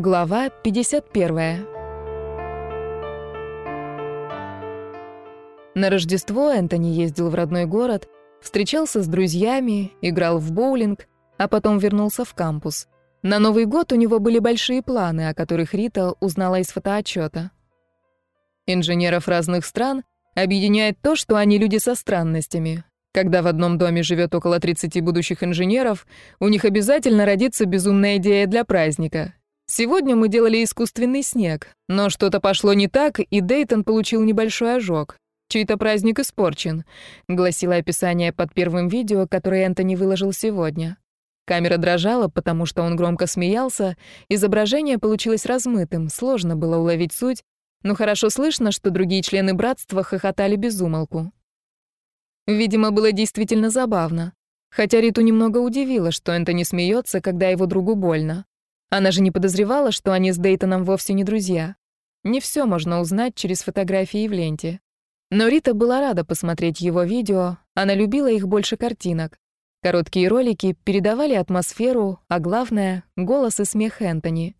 Глава 51. На Рождество Энтони ездил в родной город, встречался с друзьями, играл в боулинг, а потом вернулся в кампус. На Новый год у него были большие планы, о которых Рита узнала из фотоотчета. Инженеров разных стран объединяет то, что они люди со странностями. Когда в одном доме живет около 30 будущих инженеров, у них обязательно родится безумная идея для праздника. Сегодня мы делали искусственный снег, но что-то пошло не так, и Дейтон получил небольшой ожог. Чей-то праздник испорчен, гласило описание под первым видео, которое Энтони выложил сегодня. Камера дрожала, потому что он громко смеялся, изображение получилось размытым, сложно было уловить суть, но хорошо слышно, что другие члены братства хохотали без умолку. Видимо, было действительно забавно. Хотя Риту немного удивило, что Энтони смеется, когда его другу больно. Она же не подозревала, что они с Дейтоном вовсе не друзья. Не все можно узнать через фотографии в ленте. Но Рита была рада посмотреть его видео, она любила их больше картинок. Короткие ролики передавали атмосферу, а главное — голос и смех Энтони.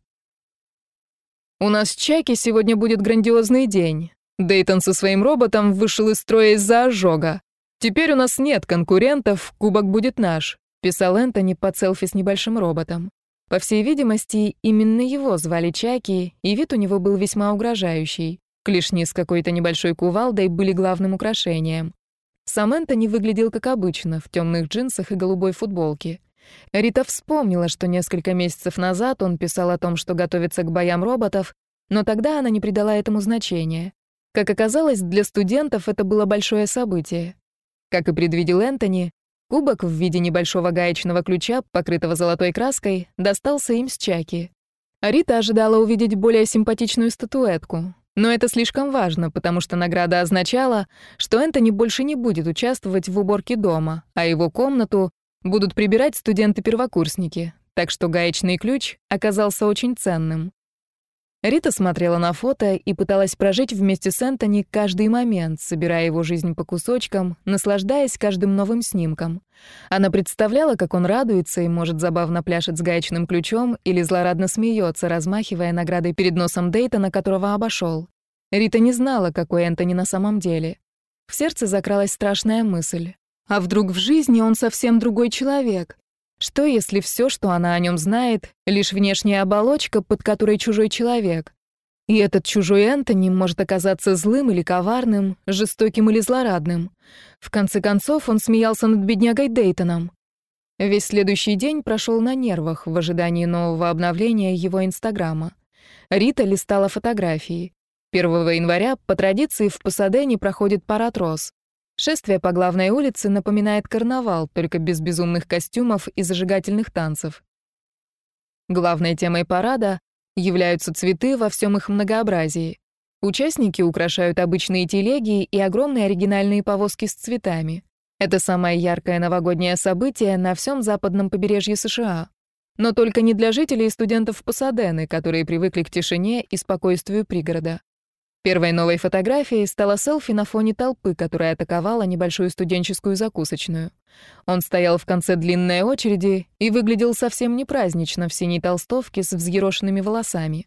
«У нас в сегодня будет грандиозный день. Дейтон со своим роботом вышел из строя из-за ожога. Теперь у нас нет конкурентов, кубок будет наш», — писал Энтони под селфи с небольшим роботом. По всей видимости, именно его звали Чаки, и вид у него был весьма угрожающий. Клешни с какой-то небольшой кувалдой были главным украшением. Сам Энтони выглядел как обычно, в темных джинсах и голубой футболке. Рита вспомнила, что несколько месяцев назад он писал о том, что готовится к боям роботов, но тогда она не придала этому значения. Как оказалось, для студентов это было большое событие. Как и предвидел Энтони, Кубок в виде небольшого гаечного ключа, покрытого золотой краской, достался им с Чаки. Рита ожидала увидеть более симпатичную статуэтку. Но это слишком важно, потому что награда означала, что Энтони больше не будет участвовать в уборке дома, а его комнату будут прибирать студенты-первокурсники. Так что гаечный ключ оказался очень ценным. Рита смотрела на фото и пыталась прожить вместе с Энтони каждый момент, собирая его жизнь по кусочкам, наслаждаясь каждым новым снимком. Она представляла, как он радуется и, может, забавно пляшет с гаечным ключом или злорадно смеется, размахивая наградой перед носом Дейтона, которого обошел. Рита не знала, какой Энтони на самом деле. В сердце закралась страшная мысль. А вдруг в жизни он совсем другой человек? Что, если все, что она о нем знает, лишь внешняя оболочка, под которой чужой человек? И этот чужой Энтони может оказаться злым или коварным, жестоким или злорадным. В конце концов, он смеялся над беднягой Дейтоном. Весь следующий день прошел на нервах в ожидании нового обновления его Инстаграма. Рита листала фотографии. 1 января по традиции в Пасадене проходит парад роз. Шествие по главной улице напоминает карнавал, только без безумных костюмов и зажигательных танцев. Главной темой парада являются цветы во всем их многообразии. Участники украшают обычные телеги и огромные оригинальные повозки с цветами. Это самое яркое новогоднее событие на всем западном побережье США. Но только не для жителей и студентов Пасадены, которые привыкли к тишине и спокойствию пригорода. Первой новой фотографией стала селфи на фоне толпы, которая атаковала небольшую студенческую закусочную. Он стоял в конце длинной очереди и выглядел совсем не празднично в синей толстовке с взъерошенными волосами.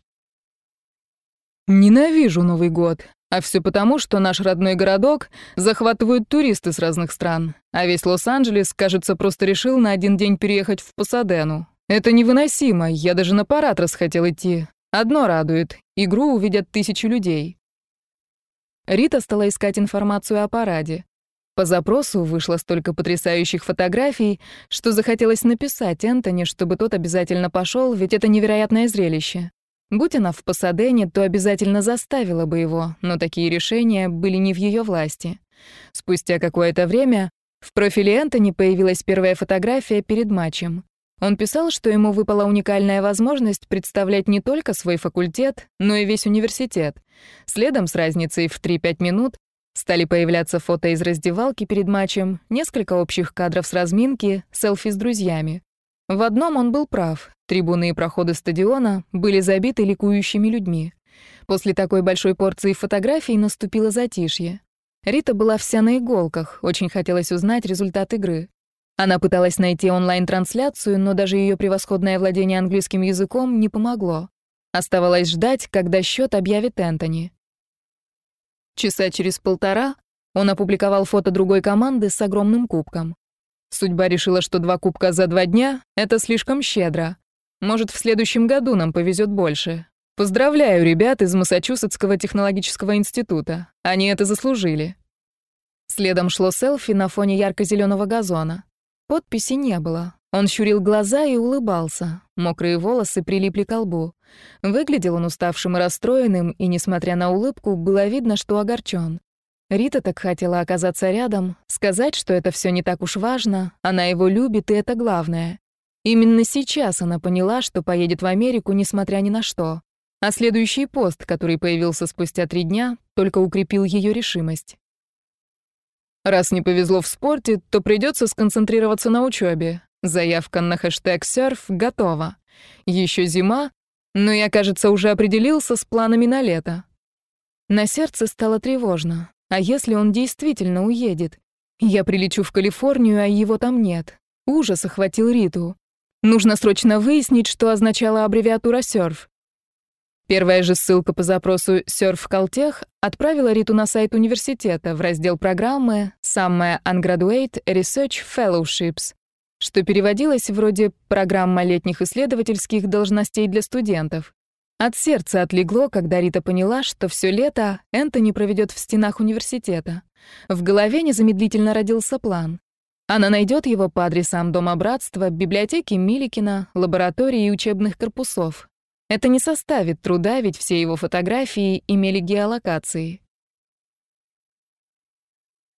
«Ненавижу Новый год. А все потому, что наш родной городок захватывают туристы с разных стран, а весь Лос-Анджелес, кажется, просто решил на один день переехать в Пасадену. Это невыносимо, я даже на парад расхотел идти. Одно радует — игру увидят тысячи людей. Рита стала искать информацию о параде. По запросу вышло столько потрясающих фотографий, что захотелось написать Энтони, чтобы тот обязательно пошел, ведь это невероятное зрелище. Будь она в Пасадене, то обязательно заставила бы его, но такие решения были не в ее власти. Спустя какое-то время в профиле Энтони появилась первая фотография перед матчем. Он писал, что ему выпала уникальная возможность представлять не только свой факультет, но и весь университет. Следом с разницей в 3-5 минут стали появляться фото из раздевалки перед матчем, несколько общих кадров с разминки, селфи с друзьями. В одном он был прав. Трибуны и проходы стадиона были забиты ликующими людьми. После такой большой порции фотографий наступило затишье. Рита была вся на иголках, очень хотелось узнать результат игры. Она пыталась найти онлайн-трансляцию, но даже ее превосходное владение английским языком не помогло. Оставалось ждать, когда счет объявит Энтони. Часа через полтора он опубликовал фото другой команды с огромным кубком. Судьба решила, что два кубка за два дня — это слишком щедро. Может, в следующем году нам повезет больше. Поздравляю ребят из Массачусетского технологического института. Они это заслужили. Следом шло селфи на фоне ярко зеленого газона. Подписи не было. Он щурил глаза и улыбался. Мокрые волосы прилипли к лбу. Выглядел он уставшим и расстроенным, и, несмотря на улыбку, было видно, что огорчен. Рита так хотела оказаться рядом, сказать, что это все не так уж важно, она его любит, и это главное. Именно сейчас она поняла, что поедет в Америку, несмотря ни на что. А следующий пост, который появился спустя три дня, только укрепил ее решимость. Раз не повезло в спорте, то придется сконцентрироваться на учебе. Заявка на хэштег «серф» готова. Еще зима, но я, кажется, уже определился с планами на лето. На сердце стало тревожно. А если он действительно уедет? Я прилечу в Калифорнию, а его там нет. Ужас охватил Риту. Нужно срочно выяснить, что означала аббревиатура «серф». Первая же ссылка по запросу «Серф Калтех» отправила Риту на сайт университета в раздел программы «Самая Ungraduate Research Fellowships», что переводилось вроде «Программа летних исследовательских должностей для студентов». От сердца отлегло, когда Рита поняла, что все лето Энтони проведет в стенах университета. В голове незамедлительно родился план. Она найдет его по адресам Дома Братства, библиотеки Миликина, лаборатории и учебных корпусов, это не составит труда, ведь все его фотографии имели геолокации.